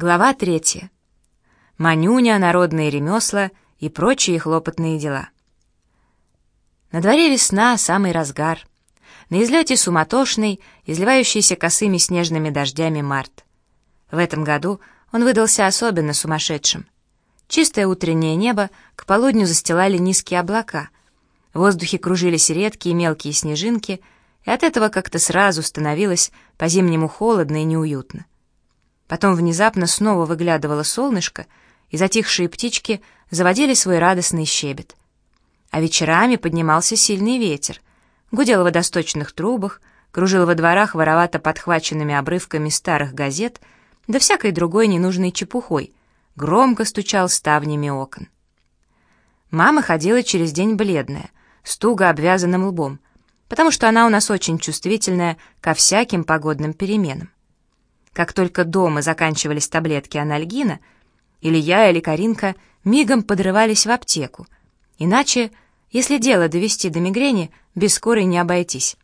Глава третья. Манюня, народные ремесла и прочие хлопотные дела. На дворе весна, самый разгар. На излете суматошный, изливающийся косыми снежными дождями март. В этом году он выдался особенно сумасшедшим. Чистое утреннее небо к полудню застилали низкие облака. В воздухе кружились редкие мелкие снежинки, и от этого как-то сразу становилось по-зимнему холодно и неуютно. Потом внезапно снова выглядывало солнышко, и затихшие птички заводили свой радостный щебет. А вечерами поднимался сильный ветер, гудел в водосточных трубах, кружил во дворах воровато подхваченными обрывками старых газет, да всякой другой ненужной чепухой, громко стучал ставнями окон. Мама ходила через день бледная, с туго обвязанным лбом, потому что она у нас очень чувствительная ко всяким погодным переменам. Как только дома заканчивались таблетки анальгина, или я, или Каринка мигом подрывались в аптеку. Иначе, если дело довести до мигрени, без скорой не обойтись.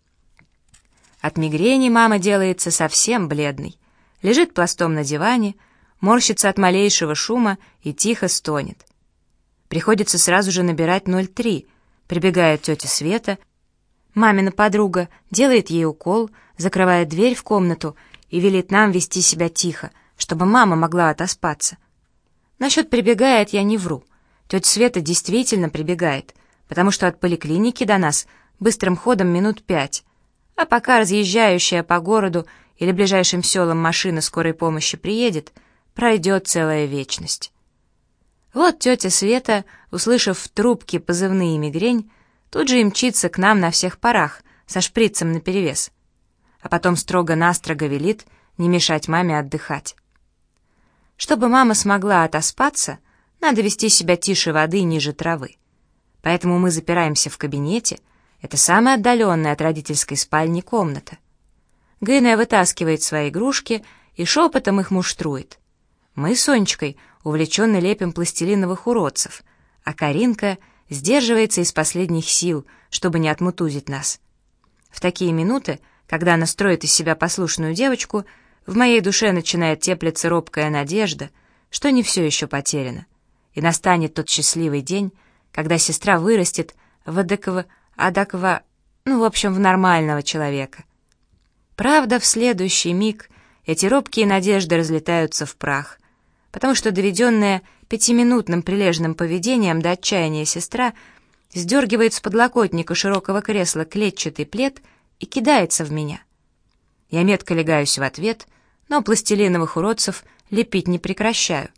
От мигрени мама делается совсем бледной. Лежит пластом на диване, морщится от малейшего шума и тихо стонет. Приходится сразу же набирать 03. Прибегает тетя Света, мамина подруга, делает ей укол, закрывает дверь в комнату и велит нам вести себя тихо, чтобы мама могла отоспаться. Насчет прибегает я не вру. Тетя Света действительно прибегает, потому что от поликлиники до нас быстрым ходом минут пять, а пока разъезжающая по городу или ближайшим селам машина скорой помощи приедет, пройдет целая вечность. Вот тетя Света, услышав в трубке позывные мигрень, тут же и мчится к нам на всех парах, со шприцем наперевес а потом строго-настрого велит не мешать маме отдыхать. Чтобы мама смогла отоспаться, надо вести себя тише воды ниже травы. Поэтому мы запираемся в кабинете, это самая отдаленная от родительской спальни комната. Гыная вытаскивает свои игрушки и шепотом их муштрует. Мы с Сонечкой увлеченно лепим пластилиновых уродцев, а Каринка сдерживается из последних сил, чтобы не отмутузить нас. В такие минуты когда она строит из себя послушную девочку, в моей душе начинает теплиться робкая надежда, что не все еще потеряно, и настанет тот счастливый день, когда сестра вырастет в адеква, адаква, ну, в общем, в нормального человека. Правда, в следующий миг эти робкие надежды разлетаются в прах, потому что доведенная пятиминутным прилежным поведением до отчаяния сестра сдергивает с подлокотника широкого кресла клетчатый плед — и кидается в меня. Я метко легаюсь в ответ, но пластилиновых уродцев лепить не прекращаю.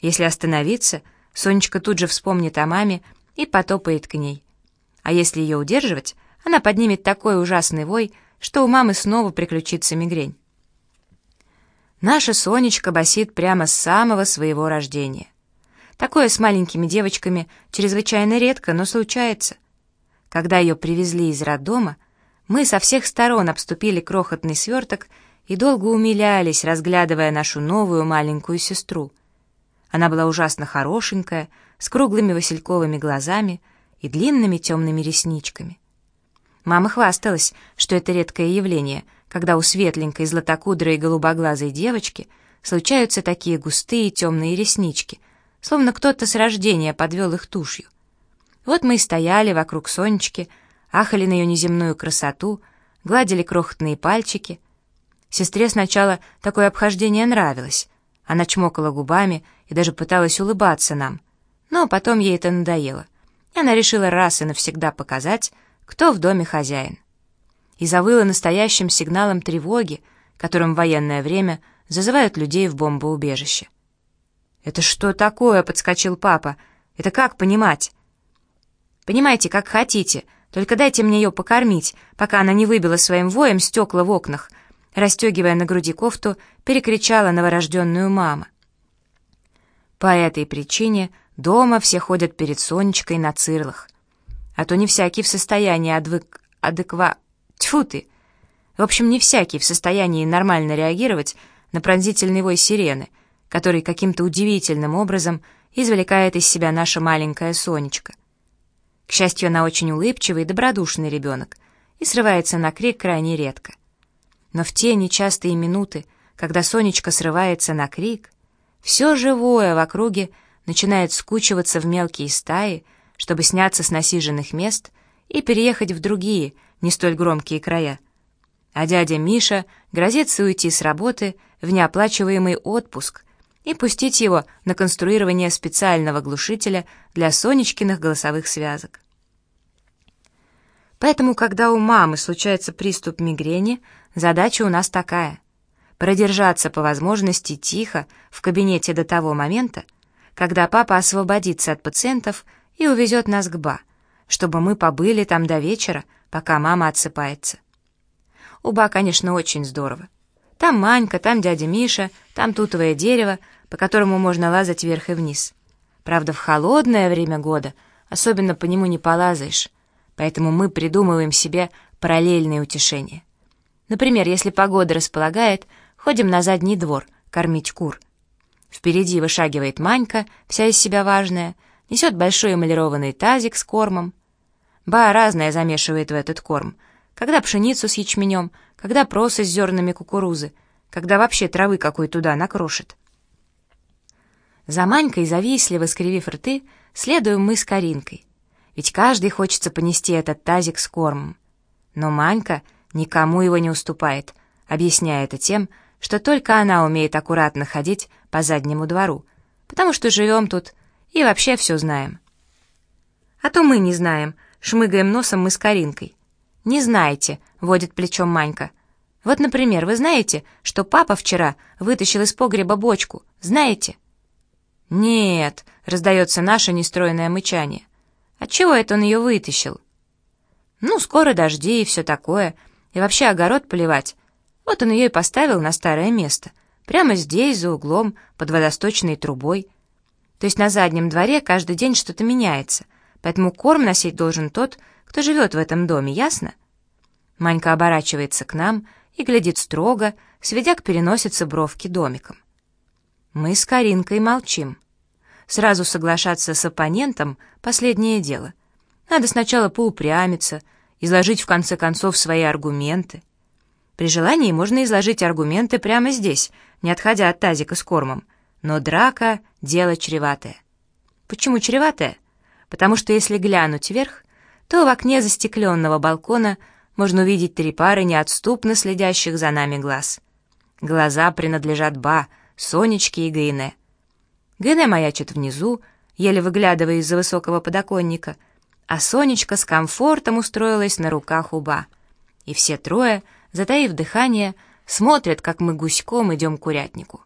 Если остановиться, Сонечка тут же вспомнит о маме и потопает к ней. А если ее удерживать, она поднимет такой ужасный вой, что у мамы снова приключится мигрень. Наша Сонечка басит прямо с самого своего рождения. Такое с маленькими девочками чрезвычайно редко, но случается. Когда ее привезли из роддома, мы со всех сторон обступили крохотный сверток и долго умилялись, разглядывая нашу новую маленькую сестру. Она была ужасно хорошенькая, с круглыми васильковыми глазами и длинными темными ресничками. Мама хвасталась, что это редкое явление, когда у светленькой, златокудрой и голубоглазой девочки случаются такие густые темные реснички, словно кто-то с рождения подвел их тушью. Вот мы и стояли вокруг Сонечки, ахали на ее неземную красоту, гладили крохотные пальчики. Сестре сначала такое обхождение нравилось. Она чмокала губами и даже пыталась улыбаться нам. Но потом ей это надоело. И она решила раз и навсегда показать, кто в доме хозяин. И завыла настоящим сигналом тревоги, которым в военное время зазывают людей в бомбоубежище. «Это что такое?» — подскочил папа. «Это как понимать?» «Понимаете, как хотите», только дайте мне ее покормить, пока она не выбила своим воем стекла в окнах», расстегивая на груди кофту, перекричала новорожденную мама. По этой причине дома все ходят перед Сонечкой на цирлах. А то не всякий в состоянии адвык... адеква... Тьфу ты! В общем, не всякий в состоянии нормально реагировать на пронзительный вой сирены, который каким-то удивительным образом извлекает из себя наша маленькая Сонечка. К счастью, она очень улыбчивый и добродушный ребенок и срывается на крик крайне редко. Но в те нечастые минуты, когда Сонечка срывается на крик, Все живое в округе начинает скучиваться в мелкие стаи, чтобы сняться с насиженных мест и переехать в другие, не столь громкие края. А дядя Миша грозится уйти с работы в неоплачиваемый отпуск и пустить его на конструирование специального глушителя для Сонечкиных голосовых связок. Поэтому, когда у мамы случается приступ мигрени, задача у нас такая — продержаться по возможности тихо в кабинете до того момента, когда папа освободится от пациентов и увезет нас к Ба, чтобы мы побыли там до вечера, пока мама отсыпается. У Ба, конечно, очень здорово. Там Манька, там дядя Миша, там тутовое дерево, по которому можно лазать вверх и вниз. Правда, в холодное время года особенно по нему не полазаешь, поэтому мы придумываем себе параллельные утешения. Например, если погода располагает, ходим на задний двор кормить кур — Впереди вышагивает Манька, вся из себя важная, несет большой эмалированный тазик с кормом. Ба разное замешивает в этот корм. Когда пшеницу с ячменем, когда просы с зернами кукурузы, когда вообще травы какой туда накрошит. За Манькой, завистливо скривив рты, следуем мы с Каринкой. Ведь каждый хочется понести этот тазик с кормом. Но Манька никому его не уступает, объясняя это тем, что только она умеет аккуратно ходить по заднему двору, потому что живем тут и вообще все знаем. А то мы не знаем, шмыгаем носом мы с Каринкой. «Не знаете», — водит плечом Манька. «Вот, например, вы знаете, что папа вчера вытащил из погреба бочку? Знаете?» «Нет», — раздается наше нестроенное мычание. «Отчего это он ее вытащил?» «Ну, скоро дожди и все такое, и вообще огород поливать, вот он ее и поставил на старое место, прямо здесь, за углом, под водосточной трубой. То есть на заднем дворе каждый день что-то меняется, поэтому корм носить должен тот, кто живет в этом доме, ясно? Манька оборачивается к нам и глядит строго, сведя к переносице бровки домиком. Мы с Каринкой молчим. Сразу соглашаться с оппонентом — последнее дело. Надо сначала поупрямиться, изложить в конце концов свои аргументы — при желании можно изложить аргументы прямо здесь, не отходя от тазика с кормом. Но драка — дело чреватое. Почему чреватое? Потому что если глянуть вверх, то в окне застекленного балкона можно увидеть три пары неотступно следящих за нами глаз. Глаза принадлежат Ба, Сонечке и Гайне. Гайне маячит внизу, еле выглядывая из-за высокого подоконника, а Сонечка с комфортом устроилась на руках у Ба. И все трое — затаив дыхание, смотрят, как мы гуськом идем к курятнику.